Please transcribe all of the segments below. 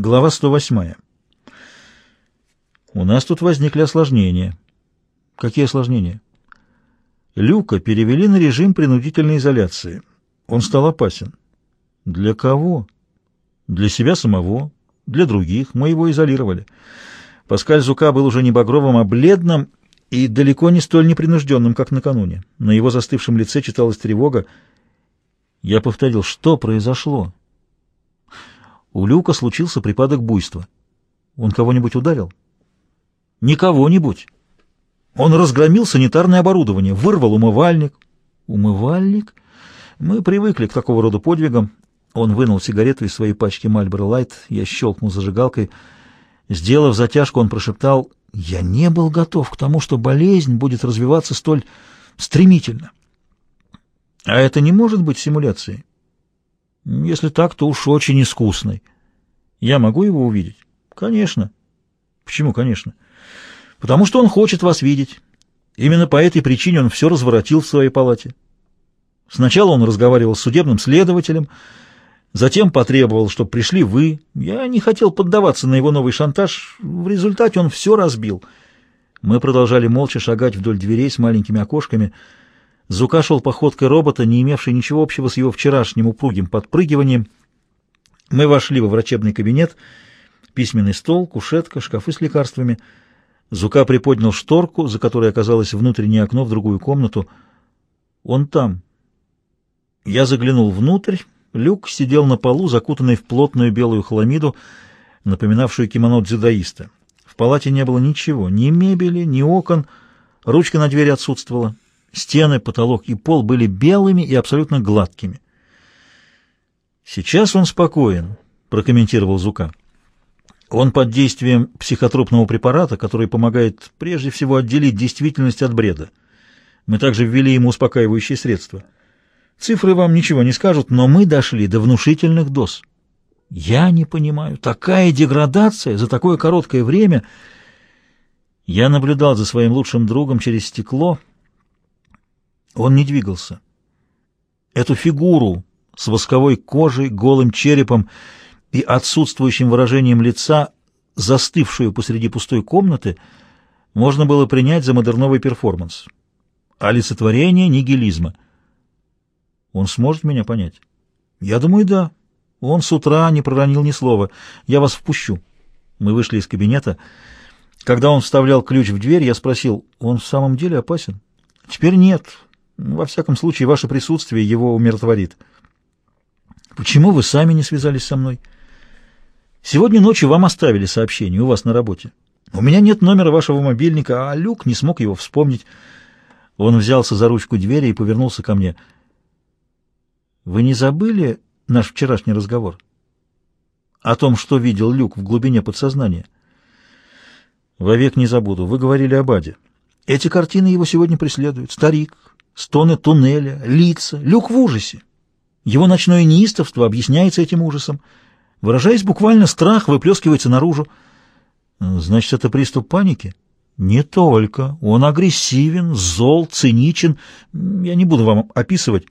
Глава 108. У нас тут возникли осложнения. Какие осложнения? Люка перевели на режим принудительной изоляции. Он стал опасен. Для кого? Для себя самого, для других. Мы его изолировали. Паскаль Зука был уже не багровым, а бледным и далеко не столь непринужденным, как накануне. На его застывшем лице читалась тревога. Я повторил, что произошло? У Люка случился припадок буйства. Он кого-нибудь ударил? Не кого-нибудь. Он разгромил санитарное оборудование, вырвал умывальник. Умывальник? Мы привыкли к такого рода подвигам. Он вынул сигарету из своей пачки Marlboro Light. Я щелкнул зажигалкой. Сделав затяжку, он прошептал, «Я не был готов к тому, что болезнь будет развиваться столь стремительно». А это не может быть симуляцией. Если так, то уж очень искусной. Я могу его увидеть? Конечно. Почему конечно? Потому что он хочет вас видеть. Именно по этой причине он все разворотил в своей палате. Сначала он разговаривал с судебным следователем, затем потребовал, чтобы пришли вы. Я не хотел поддаваться на его новый шантаж. В результате он все разбил. Мы продолжали молча шагать вдоль дверей с маленькими окошками. Зука шел походкой робота, не имевшей ничего общего с его вчерашним упругим подпрыгиванием. Мы вошли во врачебный кабинет. Письменный стол, кушетка, шкафы с лекарствами. Зука приподнял шторку, за которой оказалось внутреннее окно в другую комнату. Он там. Я заглянул внутрь. Люк сидел на полу, закутанный в плотную белую хламиду, напоминавшую кимоно дзюдоиста. В палате не было ничего, ни мебели, ни окон, ручка на двери отсутствовала. Стены, потолок и пол были белыми и абсолютно гладкими. «Сейчас он спокоен», — прокомментировал Зука. «Он под действием психотропного препарата, который помогает прежде всего отделить действительность от бреда. Мы также ввели ему успокаивающие средства. Цифры вам ничего не скажут, но мы дошли до внушительных доз. Я не понимаю, такая деградация за такое короткое время...» Я наблюдал за своим лучшим другом через стекло — он не двигался. Эту фигуру с восковой кожей, голым черепом и отсутствующим выражением лица, застывшую посреди пустой комнаты, можно было принять за модерновый перформанс. Олицетворение нигилизма. Он сможет меня понять? Я думаю, да. Он с утра не проронил ни слова. Я вас впущу. Мы вышли из кабинета. Когда он вставлял ключ в дверь, я спросил, он в самом деле опасен? Теперь нет. Во всяком случае, ваше присутствие его умиротворит. Почему вы сами не связались со мной? Сегодня ночью вам оставили сообщение у вас на работе. У меня нет номера вашего мобильника, а Люк не смог его вспомнить. Он взялся за ручку двери и повернулся ко мне. Вы не забыли наш вчерашний разговор? О том, что видел Люк в глубине подсознания? Вовек не забуду. Вы говорили об Аде. Эти картины его сегодня преследуют. Старик, стоны туннеля, лица, люк в ужасе. Его ночное неистовство объясняется этим ужасом. Выражаясь буквально, страх выплескивается наружу. Значит, это приступ паники? Не только. Он агрессивен, зол, циничен. Я не буду вам описывать.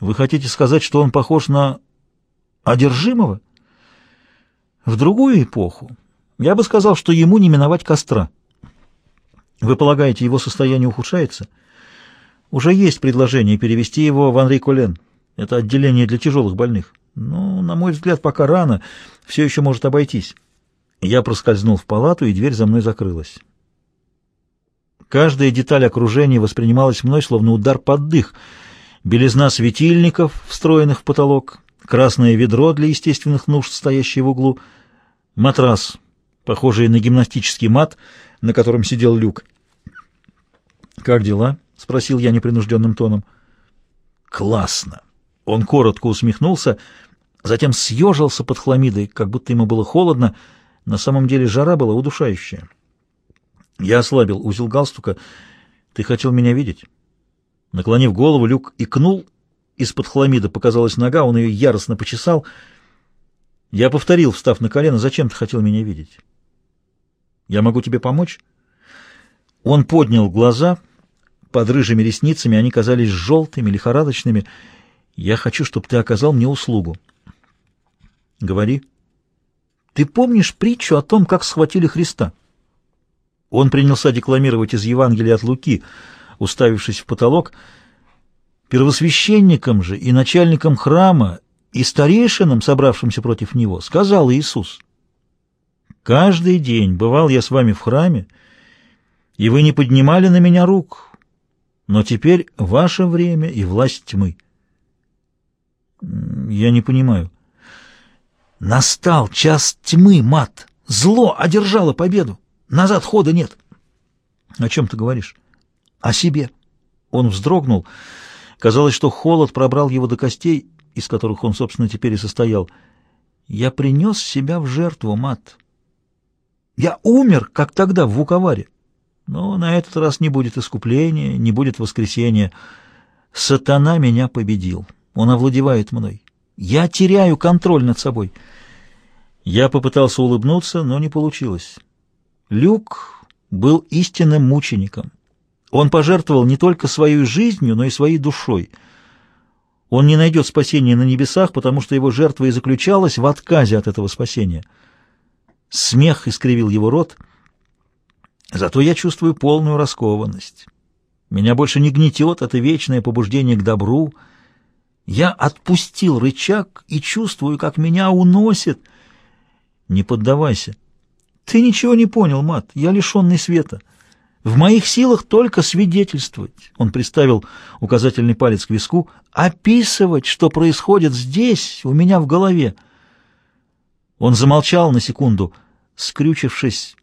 Вы хотите сказать, что он похож на одержимого? В другую эпоху я бы сказал, что ему не миновать костра. Вы полагаете, его состояние ухудшается? — уже есть предложение перевести его в Анри Колен. Это отделение для тяжелых больных. Но, на мой взгляд, пока рано, все еще может обойтись. Я проскользнул в палату, и дверь за мной закрылась. Каждая деталь окружения воспринималась мной словно удар под дых. Белизна светильников, встроенных в потолок, красное ведро для естественных нужд, стоящее в углу, матрас, похожий на гимнастический мат, на котором сидел люк. «Как дела?» — спросил я непринужденным тоном. «Классно!» Он коротко усмехнулся, затем съежился под хламидой, как будто ему было холодно. На самом деле жара была удушающая. Я ослабил узел галстука. «Ты хотел меня видеть?» Наклонив голову, Люк икнул. Из-под хламида показалась нога, он ее яростно почесал. Я повторил, встав на колено, «Зачем ты хотел меня видеть?» «Я могу тебе помочь?» Он поднял глаза под рыжими ресницами они казались желтыми, лихорадочными. «Я хочу, чтобы ты оказал мне услугу». «Говори». Ты помнишь притчу о том, как схватили Христа? Он принялся декламировать из Евангелия от Луки, уставившись в потолок. Первосвященникам же и начальникам храма и старейшинам, собравшимся против него, сказал Иисус, «Каждый день бывал я с вами в храме, и вы не поднимали на меня рук, но теперь ваше время и власть тьмы». Я не понимаю. Настал час тьмы, мат. Зло одержало победу. Назад хода нет. О чем ты говоришь? О себе. Он вздрогнул. Казалось, что холод пробрал его до костей, из которых он, собственно, теперь и состоял. Я принес себя в жертву, мат. Я умер, как тогда в Вуковаре. Но на этот раз не будет искупления, не будет воскресения. Сатана меня победил. Он овладевает мной. Я теряю контроль над собой. Я попытался улыбнуться, но не получилось. Люк был истинным мучеником. Он пожертвовал не только своей жизнью, но и своей душой. Он не найдет спасения на небесах, потому что его жертва и заключалась в отказе от этого спасения. Смех искривил его рот. Зато я чувствую полную раскованность. Меня больше не гнетет это вечное побуждение к добру — я отпустил рычаг и чувствую, как меня уносит. Не поддавайся. Ты ничего не понял, Мат. Я лишенный света. В моих силах только свидетельствовать. Он приставил указательный палец к виску. Описывать, что происходит здесь, у меня в голове. Он замолчал на секунду, скрючившись,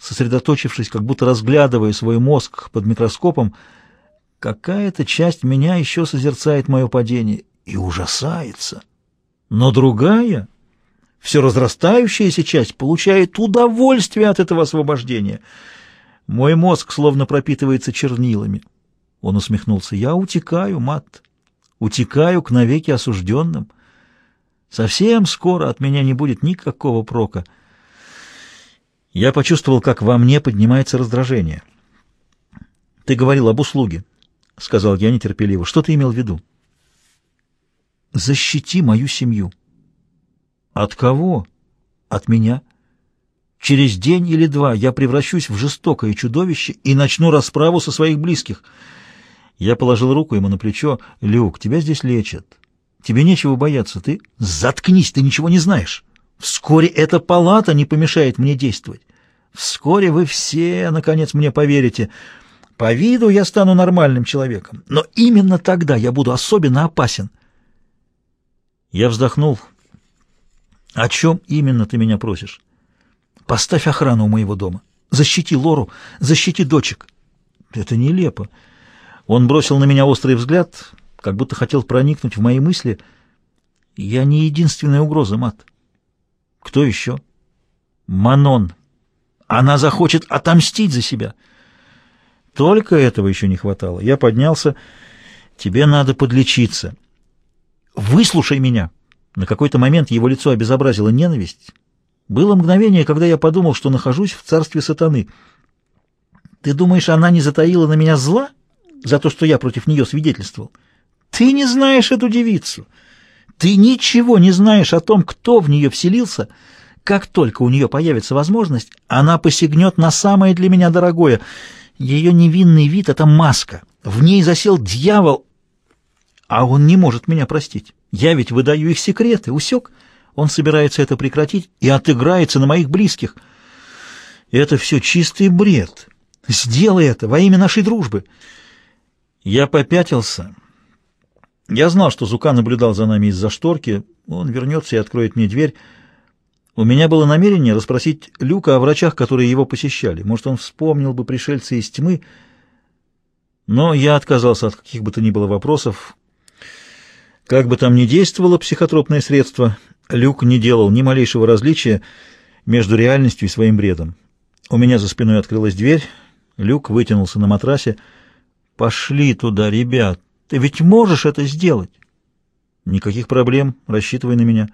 сосредоточившись, как будто разглядывая свой мозг под микроскопом, Какая-то часть меня еще созерцает мое падение и ужасается. Но другая, все разрастающаяся часть, получает удовольствие от этого освобождения. Мой мозг словно пропитывается чернилами. Он усмехнулся. Я утекаю, мат, утекаю к навеки осужденным. Совсем скоро от меня не будет никакого прока. Я почувствовал, как во мне поднимается раздражение. Ты говорил об услуге. — сказал я нетерпеливо. — Что ты имел в виду? — Защити мою семью. — От кого? — От меня. Через день или два я превращусь в жестокое чудовище и начну расправу со своих близких. Я положил руку ему на плечо. — Люк, тебя здесь лечат. Тебе нечего бояться. Ты... Заткнись, ты ничего не знаешь. Вскоре эта палата не помешает мне действовать. Вскоре вы все, наконец, мне поверите. По виду я стану нормальным человеком, но именно тогда я буду особенно опасен. Я вздохнул. О чем именно ты меня просишь? Поставь охрану у моего дома. Защити Лору, защити дочек. Это нелепо. Он бросил на меня острый взгляд, как будто хотел проникнуть в мои мысли. Я не единственная угроза, Мат. Кто еще? Манон. Она захочет отомстить за себя. Только этого еще не хватало. Я поднялся. Тебе надо подлечиться. Выслушай меня. На какой-то момент его лицо обезобразило ненависть. Было мгновение, когда я подумал, что нахожусь в царстве сатаны. Ты думаешь, она не затаила на меня зла за то, что я против нее свидетельствовал? Ты не знаешь эту девицу. Ты ничего не знаешь о том, кто в нее вселился. Как только у нее появится возможность, она посягнет на самое для меня дорогое — ее невинный вид — это маска. В ней засел дьявол, а он не может меня простить. Я ведь выдаю их секреты, усек. Он собирается это прекратить и отыграется на моих близких. Это все чистый бред. Сделай это во имя нашей дружбы. Я попятился. Я знал, что Зука наблюдал за нами из-за шторки. Он вернется и откроет мне дверь. У меня было намерение расспросить Люка о врачах, которые его посещали. Может, он вспомнил бы пришельца из тьмы, но я отказался от каких бы то ни было вопросов. Как бы там ни действовало психотропное средство, Люк не делал ни малейшего различия между реальностью и своим бредом. У меня за спиной открылась дверь, Люк вытянулся на матрасе. «Пошли туда, ребят! Ты ведь можешь это сделать!» «Никаких проблем, рассчитывай на меня».